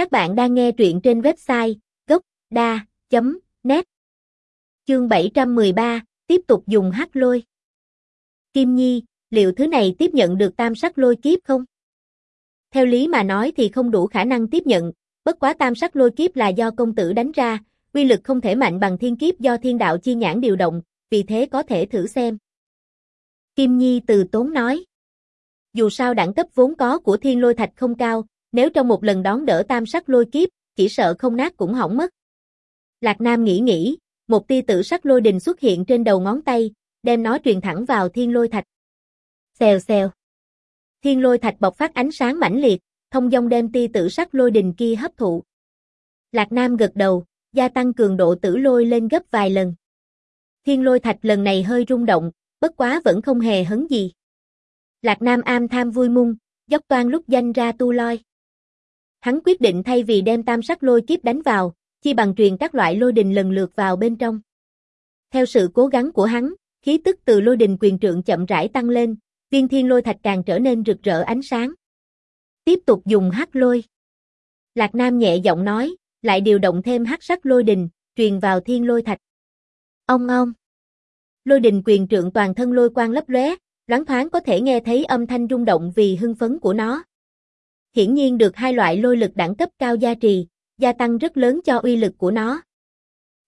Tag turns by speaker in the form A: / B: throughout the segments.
A: Các bạn đang nghe truyện trên website gocda.net Chương 713, tiếp tục dùng hắc lôi. Kim Nhi, liệu thứ này tiếp nhận được tam sắc lôi kiếp không? Theo lý mà nói thì không đủ khả năng tiếp nhận, bất quá tam sắc lôi kiếp là do công tử đánh ra, quy lực không thể mạnh bằng thiên kiếp do thiên đạo chi nhãn điều động, vì thế có thể thử xem. Kim Nhi từ tốn nói. Dù sao đẳng cấp vốn có của thiên lôi thạch không cao, nếu trong một lần đón đỡ tam sắc lôi kiếp, chỉ sợ không nát cũng hỏng mất. Lạc Nam nghĩ nghĩ, một tia tử sắc lôi đình xuất hiện trên đầu ngón tay, đem nó truyền thẳng vào thiên lôi thạch. Xèo xèo. Thiên lôi thạch bộc phát ánh sáng mãnh liệt, thông dong đem tia tử sắc lôi đình kia hấp thụ. Lạc Nam gật đầu, gia tăng cường độ tử lôi lên gấp vài lần. Thiên lôi thạch lần này hơi rung động, bất quá vẫn không hề hấn gì. Lạc Nam am tham vui mung, dốc toan lúc danh ra tu loi. Hắn quyết định thay vì đem tam sắc lôi kiếp đánh vào, chi bằng truyền các loại lôi đình lần lượt vào bên trong. Theo sự cố gắng của hắn, khí tức từ lôi đình quyền trượng chậm rãi tăng lên, viên thiên lôi thạch càng trở nên rực rỡ ánh sáng. Tiếp tục dùng hắc lôi. Lạc Nam nhẹ giọng nói, lại điều động thêm hắc sắc lôi đình, truyền vào thiên lôi thạch. Ông ông. Lôi đình quyền trượng toàn thân lôi quang lấp lóe, loáng thoáng có thể nghe thấy âm thanh rung động vì hưng phấn của nó. Hiển nhiên được hai loại lôi lực đẳng cấp cao gia trì, gia tăng rất lớn cho uy lực của nó.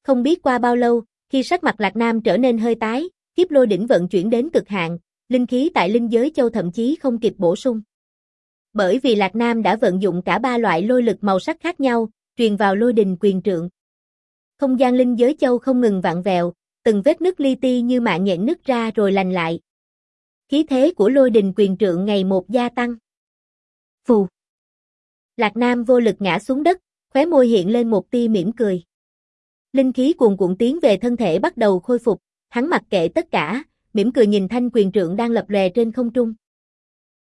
A: Không biết qua bao lâu, khi sắc mặt Lạc Nam trở nên hơi tái, kiếp lôi đỉnh vận chuyển đến cực hạn, linh khí tại linh giới châu thậm chí không kịp bổ sung. Bởi vì Lạc Nam đã vận dụng cả ba loại lôi lực màu sắc khác nhau, truyền vào lôi đình quyền trượng. Không gian linh giới châu không ngừng vặn vẹo, từng vết nứt li ti như mạng nhện nứt ra rồi lành lại. Khí thế của lôi đình quyền trượng ngày một gia tăng. Phù. Lạc Nam vô lực ngã xuống đất, khóe môi hiện lên một tia mỉm cười. Linh khí cuồn cuộn tiến về thân thể bắt đầu khôi phục, hắn mặc kệ tất cả, mỉm cười nhìn thanh quyền trượng đang lập lòe trên không trung.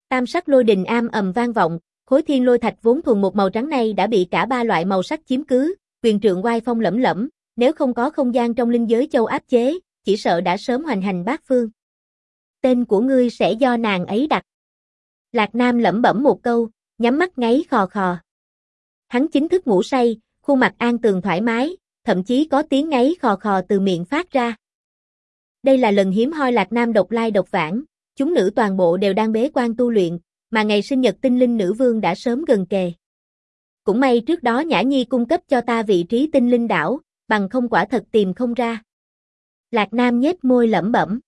A: Tam sắc lôi đình am ầm vang vọng, khối thiên lôi thạch vốn thuần một màu trắng này đã bị cả ba loại màu sắc chiếm cứ, quyền trượng oai phong lẫm lẫm, nếu không có không gian trong linh giới châu áp chế, chỉ sợ đã sớm hoành hành bát phương. Tên của ngươi sẽ do nàng ấy đặt. Lạc Nam lẩm bẩm một câu, nhắm mắt ngáy khò khò. Hắn chính thức ngủ say, khuôn mặt an tường thoải mái, thậm chí có tiếng ngáy khò khò từ miệng phát ra. Đây là lần hiếm hoi Lạc Nam độc lai độc vãng, chúng nữ toàn bộ đều đang bế quan tu luyện, mà ngày sinh nhật tinh linh nữ vương đã sớm gần kề. Cũng may trước đó Nhã Nhi cung cấp cho ta vị trí tinh linh đảo, bằng không quả thật tìm không ra. Lạc Nam nhếch môi lẩm bẩm.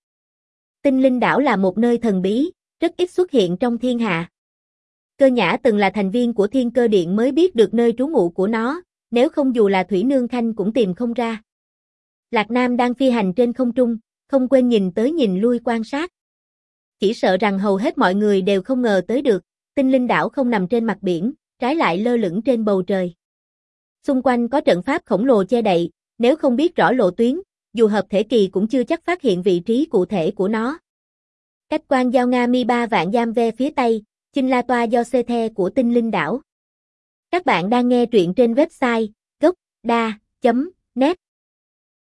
A: Tinh linh đảo là một nơi thần bí, rất ít xuất hiện trong thiên hạ. Cơ nhã từng là thành viên của thiên cơ điện mới biết được nơi trú ngụ của nó, nếu không dù là Thủy Nương Khanh cũng tìm không ra. Lạc Nam đang phi hành trên không trung, không quên nhìn tới nhìn lui quan sát. Chỉ sợ rằng hầu hết mọi người đều không ngờ tới được, tinh linh đảo không nằm trên mặt biển, trái lại lơ lửng trên bầu trời. Xung quanh có trận pháp khổng lồ che đậy, nếu không biết rõ lộ tuyến, dù hợp thể kỳ cũng chưa chắc phát hiện vị trí cụ thể của nó. Cách quan giao Nga mi ba vạn giam ve phía tây, Chinh La Toa do xê the của tinh linh đảo. Các bạn đang nghe truyện trên website gocda.net